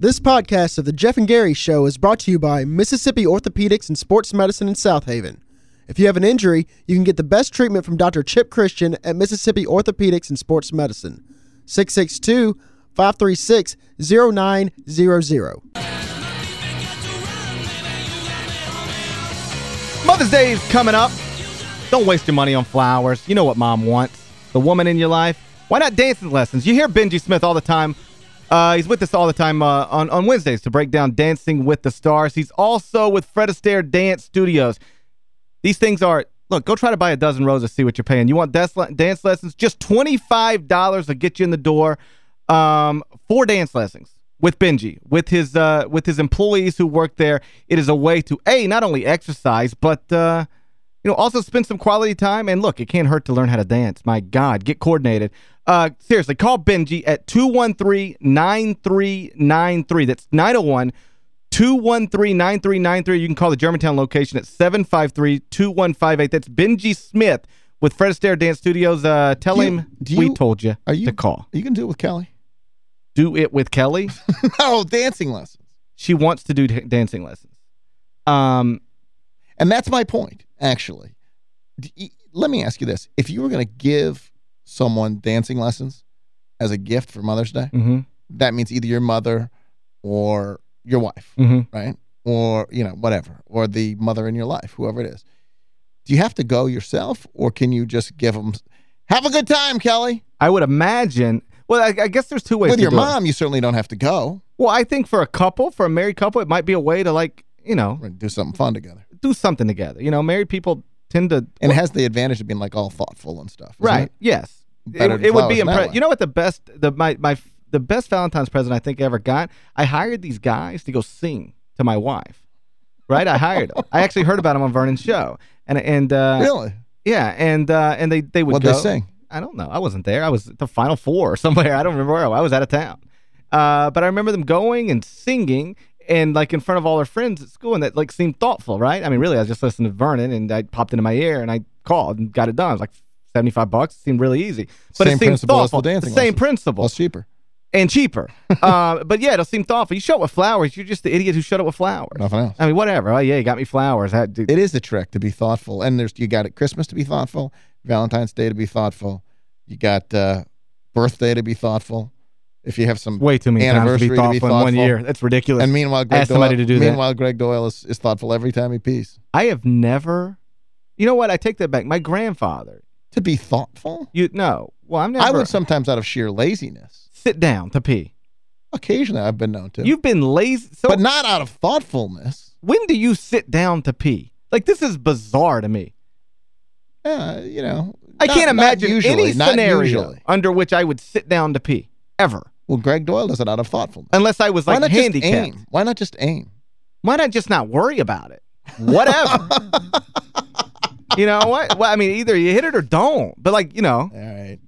This podcast of the Geoff and Gary Show is brought to you by Mississippi Orthopedics and Sports Medicine in Southaven. If you have an injury, you can get the best treatment from Dr. Chip Christian at Mississippi Orthopedics and Sports Medicine. 662-536-0900. Mother's Day is coming up. Don't waste your money on flowers. You know what mom wants. The woman in your life. Why not dancing lessons? You hear Benji Smith all the time uh, he's with us all the time uh, on, on Wednesdays to break down Dancing with the Stars. He's also with Fred Astaire Dance Studios. These things are, look, go try to buy a dozen roses, see what you're paying. You want dance, lessons? Just $25 to get you in the door um, for dance lessons with Benji, with his uh, with his employees who work there. It is a way to, A, not only exercise, but... Uh, you know, also spend some quality time. And look, it can't hurt to learn how to dance. My God, get coordinated. Uh, seriously, call Benji at 213-9393. That's 901 213-9393. You can call the Germantown location at 753-2158. That's Benji Smith with Fred Astaire Dance Studios. Uh, tell you, him you, we told you, are you to call. You can do it with Kelly. Do it with Kelly? oh, dancing lessons. She wants to do dancing lessons. Um, And that's my point, actually. Let me ask you this. If you were going to give someone dancing lessons as a gift for Mother's Day, mm -hmm. that means either your mother or your wife, mm -hmm. right? Or, you know, whatever, or the mother in your life, whoever it is. Do you have to go yourself or can you just give them, have a good time, Kelly? I would imagine, well, I, I guess there's two ways With your mom, it. you certainly don't have to go. Well, I think for a couple, for a married couple, it might be a way to like, you know. Do something fun together. Do something together. You know, married people tend to... And well, it has the advantage of being like all thoughtful and stuff. Right, it? yes. It, it would be impressive. You know what the best, the my, my the best Valentine's present I think I ever got? I hired these guys to go sing to my wife. Right? I hired them. I actually heard about them on Vernon's show. And and uh, Really? Yeah, and uh, and they they would What'd go. they sing? I don't know. I wasn't there. I was at the Final Four or somewhere. I don't remember where. I was out of town. Uh, but I remember them going and singing and like in front of all their friends at school and that like seemed thoughtful, right? I mean, really, I was just listening to Vernon and I popped into my ear and I called and got it done. It was like 75 bucks. It seemed really easy. But same it seemed thoughtful. the same lessons. principle. Plus cheaper. And cheaper. uh, but yeah, it'll seem thoughtful. You show up with flowers. You're just the idiot who showed up with flowers. Nothing else. I mean, whatever. Oh, yeah, you got me flowers. I, it is a trick to be thoughtful. And there's you got it Christmas to be thoughtful, Valentine's Day to be thoughtful. You got uh, birthday to be thoughtful. If you have some way too many anniversary times to be thoughtful, to be thoughtful. in one year. That's ridiculous. And meanwhile, Greg Ask Doyle, somebody to do meanwhile, that. Greg Doyle is, is thoughtful every time he pees. I have never. You know what? I take that back. My grandfather. To be thoughtful? You no. Well, I'm never. I would sometimes out of sheer laziness. Sit down to pee. Occasionally, I've been known to. You've been lazy, so, but not out of thoughtfulness. When do you sit down to pee? Like this is bizarre to me. Yeah, you know. I not, can't imagine usually, any scenario usually. under which I would sit down to pee ever. Well, Greg Doyle does it out of thoughtfulness. Unless I was like Why not handicapped. Just aim? Why not just aim? Why not just not worry about it? Whatever. you know what? Well, I mean, either you hit it or don't. But like, you know. All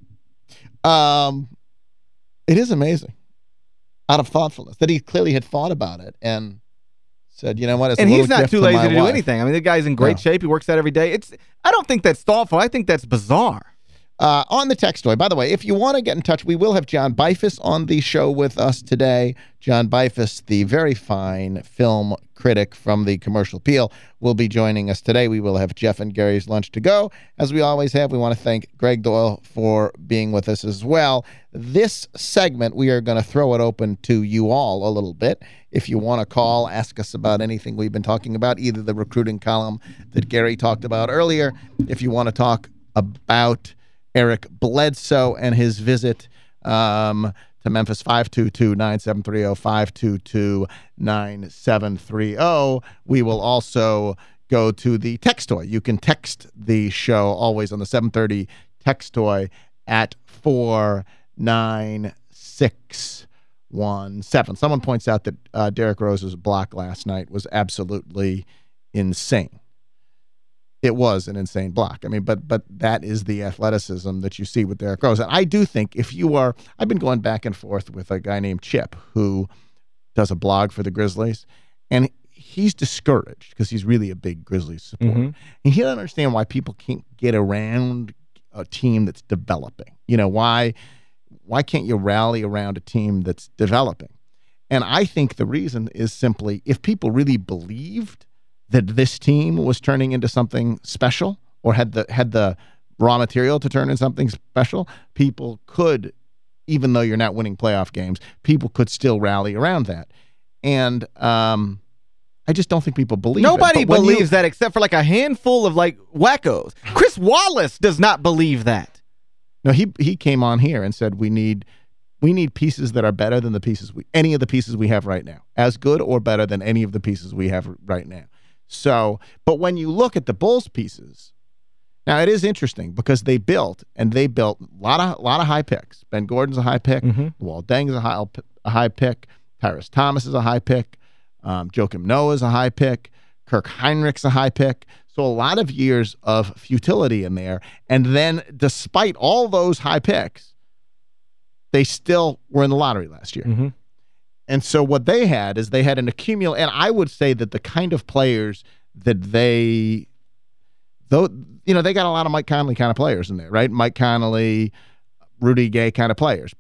right. Um, it is amazing. Out of thoughtfulness. That he clearly had thought about it and said, you know what? and he's not too lazy to, to do anything. I mean, the guy's in great No. shape. He works out every day. It's. I don't think that's thoughtful. I think that's bizarre. Uh, on the text story, by the way, if you want to get in touch, we will have John Beifuss on the show with us today. John Beifuss, the very fine film critic from the Commercial Appeal, will be joining us today. We will have Geoff and Gary's Lunch to Go. As we always have, we want to thank Greg Doyle for being with us as well. This segment, we are going to throw it open to you all a little bit. If you want to call, ask us about anything we've been talking about, either the recruiting column that Gary talked about earlier, if you want to talk about Eric Bledsoe and his visit um, to Memphis 522-9730, 522-9730. We will also go to the text toy. You can text the show always on the 730 text toy at 49617. Someone points out that uh, Derrick Rose's block last night was absolutely insane it was an insane block. I mean, but but that is the athleticism that you see with Derrick Rose. And I do think if you are, I've been going back and forth with a guy named Chip who does a blog for the Grizzlies, and he's discouraged because he's really a big Grizzlies supporter. Mhm. And he doesn't understand why people can't get around a team that's developing. You know, why why can't you rally around a team that's developing? And I think the reason is simply if people really believed that this team was turning into something special or had the had the raw material to turn into something special, people could, even though you're not winning playoff games, people could still rally around that. And um, I just don't think people believe Nobody. But you- believes that except for like a handful of like wackos. Chris Wallace does not believe that. No, he he came on here and said we need we need pieces that are better than the pieces we any of the pieces we have right now. As good or better than any of the pieces we have right now. So, but when you look at the Bulls pieces, now it is interesting because they built and they built a lot of lot of high picks. Ben Gordon's a high pick, Mhm. Luol Deng's a high a high pick, Tyrus Thomas is a high pick, um, Joakim Noah is a high pick, Kirk Hinrich's a high pick. So a lot of years of futility in there. And then despite all those high picks, they still were in the lottery last year. Mm-hmm. And so what they had is they had an accumul and I would say that the kind of players that they though you know, they got a lot of Mike Conley kind of players in there, right? Mike Conley, Rudy Gay kind of players.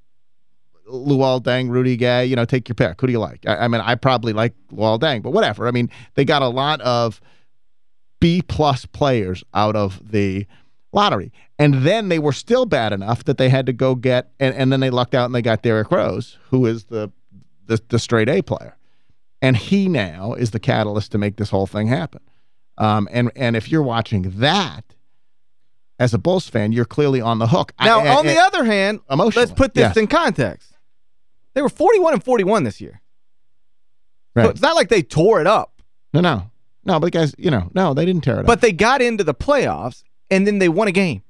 Luol Deng, Rudy Gay, you know, take your pick. Who do you like? I, I mean, I probably like Luol Deng, but whatever. I mean, they got a lot of B plus players out of the lottery. And then they were still bad enough that they had to go get and, and then they lucked out and they got Derrick Rose, who is the, the the straight A player. And he now is the catalyst to make this whole thing happen. Um, and and if you're watching that as a Bulls fan, you're clearly on the hook. Now, I- on I- the other hand, let's put this yes. in context. They were 41 and 41 this year. So Right. it's not like they tore it up, No, no. No, but guys, you know, no, they didn't tear it up. but they got into the playoffs and then they won a game.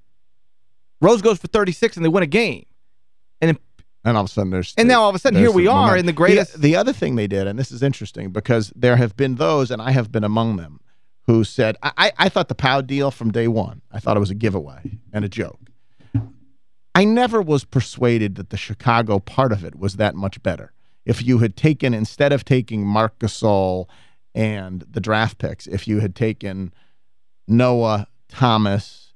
Rose goes for 36 and they win a game. And then And all of a sudden there's And now all of a sudden, here we are in the greatest- The, the other thing they did, and this is interesting because there have been those, and I have been among them, who said I, I, I thought the Pau deal from day one, I thought it was a giveaway and a joke. I never was persuaded that the Chicago part of it was that much better. If you had taken instead of taking Marc Gasol and the draft picks, if you had taken Noah Thomas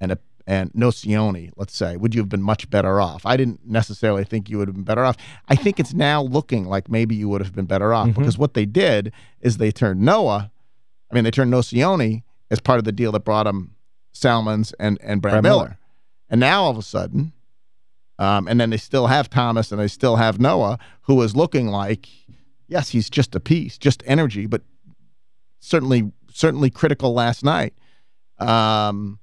and a and Nocioni, let's say, would you have been much better off? I didn't necessarily think you would have been better off. I think it's now looking like maybe you would have been better off because what they did is they turned Noah, I mean, they turned Nocioni as part of the deal that brought him Salmons and, and Brad, Brad Miller. Miller. And now all of a sudden, um, and then they still have Thomas and they still have Noah, who is looking like, yes, he's just a piece, just energy, but certainly certainly critical last night. Um,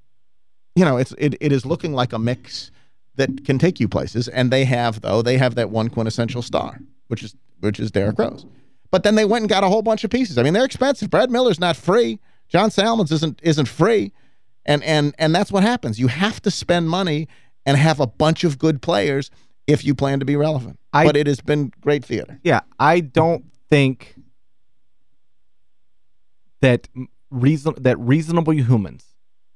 you know, it's it, it is looking like a mix that can take you places. And they have though they have that one quintessential star, which is which is Derrick Rose. But then they went and got a whole bunch of pieces. I mean, they're expensive. Brad Miller's not free. John Salmons isn't isn't free. And and and that's what happens. You have to spend money and have a bunch of good players if you plan to be relevant. I- but it has been great theater. Yeah, I don't think that reason that reasonable humans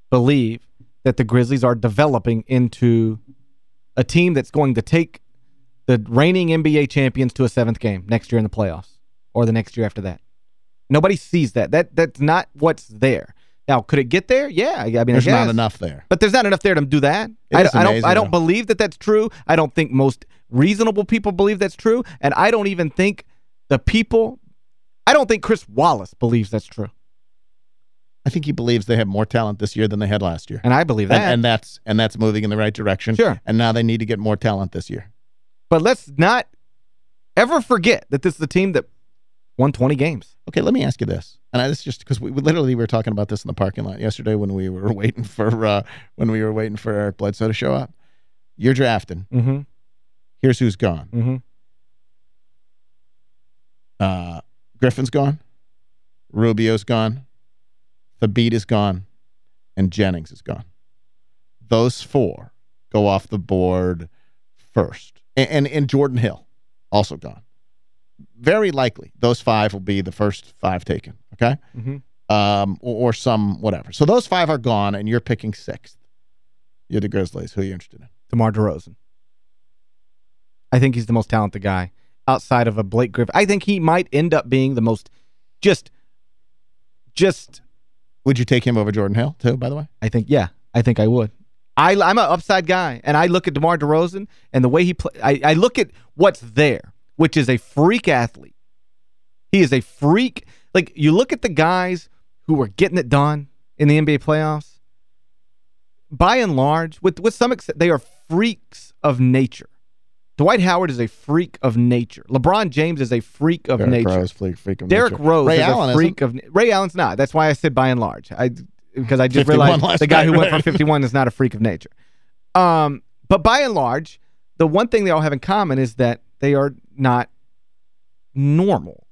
believe that the Grizzlies are developing into a team that's going to take the reigning NBA champions to a seventh game next year in the playoffs or the next year after that. Nobody sees that. That that's not what's there. Now, could it get there? Yeah, I mean, There's I not enough there. But there's not enough there to do that. I, I don't. I don't though. believe that that's true. I don't think most reasonable people believe that's true, and I don't even think the people. I don't think Chris Wallace believes that's true, I think he believes they have more talent this year than they had last year. and I believe And, that. and that's and that's moving in the right direction. Sure. And now they need to get more talent this year. but let's not ever forget that this is the team that won 20 games. Okay, let me ask you this. And I, this is just because we, we literally were talking about this in the parking lot yesterday when we were waiting for uh, when we were waiting for Eric Bledsoe to show up. You're drafting. Mm-hmm. Here's who's gone. Mm-hmm. Uh, Griffin's gone. Rubio's gone. Thabeet is gone. And Jennings is gone. Those four go off the board first. And, and, and Jordan Hill also gone. Very likely those five will be the first five taken. Okay. Mm-hmm. Um, or, or some whatever. So those five are gone, and you're picking sixth. You're the Grizzlies. Who are you interested in? DeMar DeRozan. I think he's the most talented guy outside of a Blake Griffin. I think he might end up being the most just just Would you take him over Jordan Hill too? By the way, I think yeah, I think I would. I I'm an upside guy and I look at DeMar DeRozan and the way he play I, look at what's there. which is a freak athlete. He is a freak. Like, you look at the guys who are getting it done in the NBA playoffs, by and large, with, with some extent, they are freaks of nature. Dwight Howard is a freak of nature. LeBron James is a freak of Derrick nature. Rose, freak, freak of nature. Rose Ray is Allen a freak of Ray Allen's not. That's why I said by and large. I because I just realized the guy who went for 51 is not a freak of nature. Um, but by and large, the one thing they all have in common is that they are not normal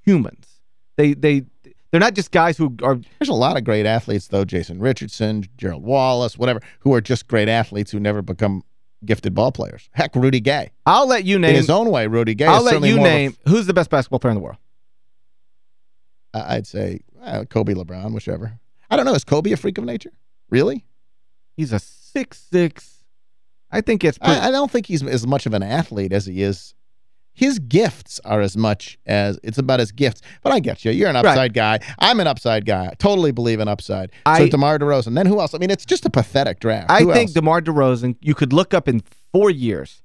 humans. They they they're not just guys who are There's a lot of great athletes, though. Jason Richardson, Gerald Wallace, whatever, who are just great athletes who never become gifted ball players. Heck, Rudy Gay. I'll let you In name his own way, Rudy Gay I'll let you name who's the best basketball player in the world. I'd say uh, Kobe LeBron, whichever. I don't know. Is Kobe a freak of nature? Really? He's a six six. I think it's I, I don't think he's as much of an athlete as he is. His gifts are as much as it's about his gifts. But I get you. You're an Right. upside guy. I'm an upside guy. I totally believe in upside. I- so DeMar DeRozan. Then who else? I mean, it's just a pathetic draft. I Who think else? DeMar DeRozan, you could look up in four years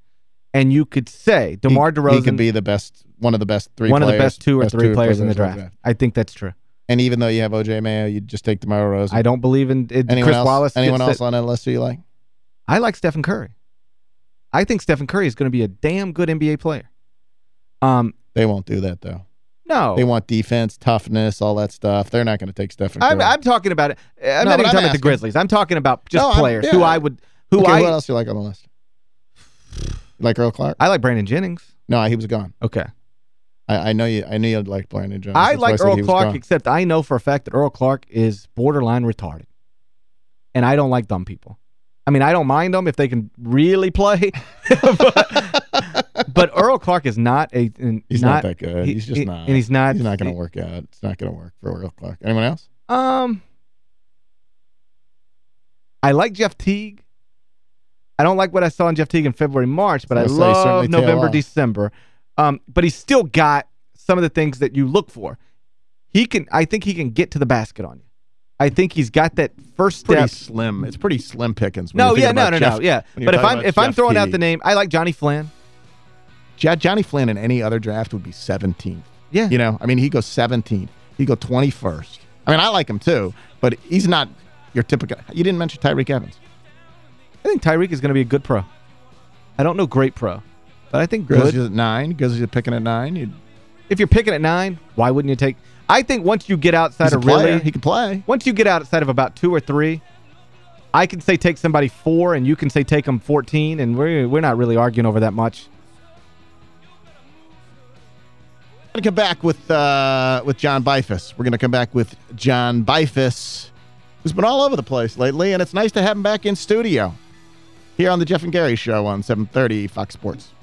and you could say DeMar he, DeRozan he could be the best, one of the best three one of the best two or best three players in the players draft. I think that's true. And even though you have O.J. Mayo, you just take DeMar DeRozan. I don't believe in it, anyone Chris else, Wallace. Anyone else it. on that list you like? I like Stephen Curry. I think Stephen Curry is going to be a damn good NBA player. Um, They won't do that, though. no. They want defense, toughness, all that stuff. They're not going to take Stephen Curry. I'm, I'm talking about it. I'm No, not even I'm talking about the. Grizzlies. I'm talking about just No, players yeah. who I would who okay, I what else do you like on the list? You like Earl Clark? I like Brandon Jennings. No, he was gone. Okay. I, I know you. I knew you'd like Brandon Jennings. I That's like said Earl Clark, gone. except I know for a fact that Earl Clark is borderline retarded. And I don't like dumb people. I mean, I don't mind them if they can really play. but, but Earl Clark is not a He's not, that good. he- he's just he- not. And he's not He's not going to work out. It's not going to work for Earl Clark. Anyone else? Um I like Jeff Teague. I don't like what I saw in Jeff Teague in February, March, but I I was gonna say, love November. December. Um, but he's still got some of the things that you look for. He can I think he can get to the basket on you. I think he's got that first step. Pretty slim. It's pretty slim pickings. No, yeah, no, no, Jeff- no, yeah. But if I'm if I'm Jeff throwing out the name, I like Johnny Flynn. Jo- Johnny Flynn in any other draft would be 17th. Yeah. You know, I mean, he goes 17th. He go 21st. I mean, I like him too, but he's not your typical. You didn't mention Tyreke Evans. I think Tyreek is going to be a good pro. I don't know great pro, but I think Grizzlies good. at nine. Grizzlies picking at nine. You'd, If you're picking at nine, why wouldn't you take I think once you get outside of player. really He can play. once you get outside of about two or three, I can say take somebody four, and you can say take them 14, and we're, we're not really arguing over that much. Going to come back with uh, with John Beifuss. We're going to come back with John Beifuss, who's been all over the place lately, and it's nice to have him back in studio here on the Geoff and Gary Show on 730 Fox Sports.